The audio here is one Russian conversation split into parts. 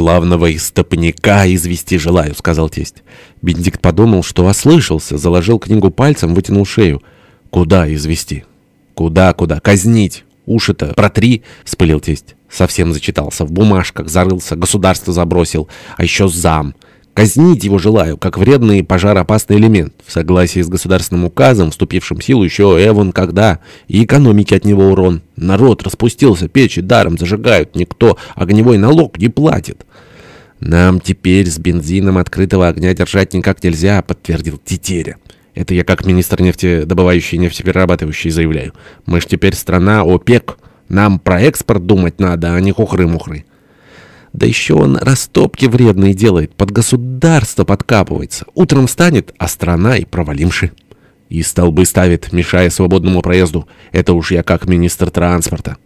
главного истопника извести желаю», — сказал тесть. Бенедикт подумал, что ослышался, заложил книгу пальцем, вытянул шею. «Куда извести?» «Куда, куда? Казнить! Уши-то протри!» — спылил тесть. Совсем зачитался, в бумажках зарылся, государство забросил, а еще зам. Казнить его желаю, как вредный пожароопасный элемент. В согласии с государственным указом, вступившим в силу еще Эван когда, и экономике от него урон. Народ распустился, печи даром зажигают, никто огневой налог не платит. «Нам теперь с бензином открытого огня держать никак нельзя», — подтвердил Тетеря. «Это я как министр нефтедобывающей и нефтеперерабатывающей заявляю. Мы ж теперь страна ОПЕК. Нам про экспорт думать надо, а не хухры-мухры». Да еще он растопки вредные делает, под государство подкапывается. Утром станет, а страна и провалимши. И столбы ставит, мешая свободному проезду. Это уж я как министр транспорта.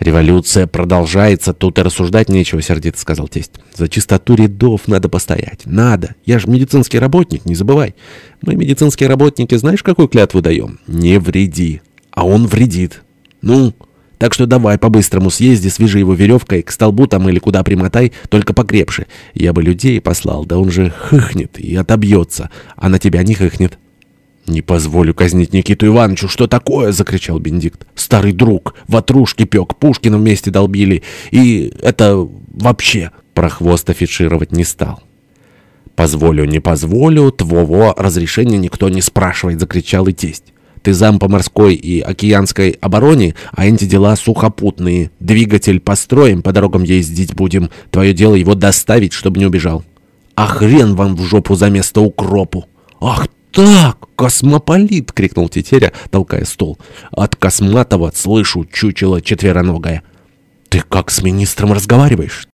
«Революция продолжается, тут и рассуждать нечего», — сердито сказал тесть. «За чистоту рядов надо постоять. Надо. Я же медицинский работник, не забывай. Мы, медицинские работники, знаешь, какую клятву даем? Не вреди. А он вредит. Ну...» Так что давай по-быстрому съезди, свяжи его веревкой, к столбу там или куда примотай, только покрепше. Я бы людей послал, да он же хыхнет и отобьется, а на тебя не хыхнет». «Не позволю казнить Никиту Ивановичу, что такое?» — закричал Бенедикт. «Старый друг, ватрушки пек, Пушкина вместе долбили, и это вообще...» Прохвост афишировать не стал. «Позволю, не позволю, твоего разрешения никто не спрашивает», — закричал и тесть. Ты зам по морской и океанской обороне, а эти дела сухопутные. Двигатель построим, по дорогам ездить будем. Твое дело его доставить, чтобы не убежал. А хрен вам в жопу за место укропу. Ах так, космополит, крикнул Тетеря, толкая стол. От Косматова слышу чучело четвероногое. Ты как с министром разговариваешь?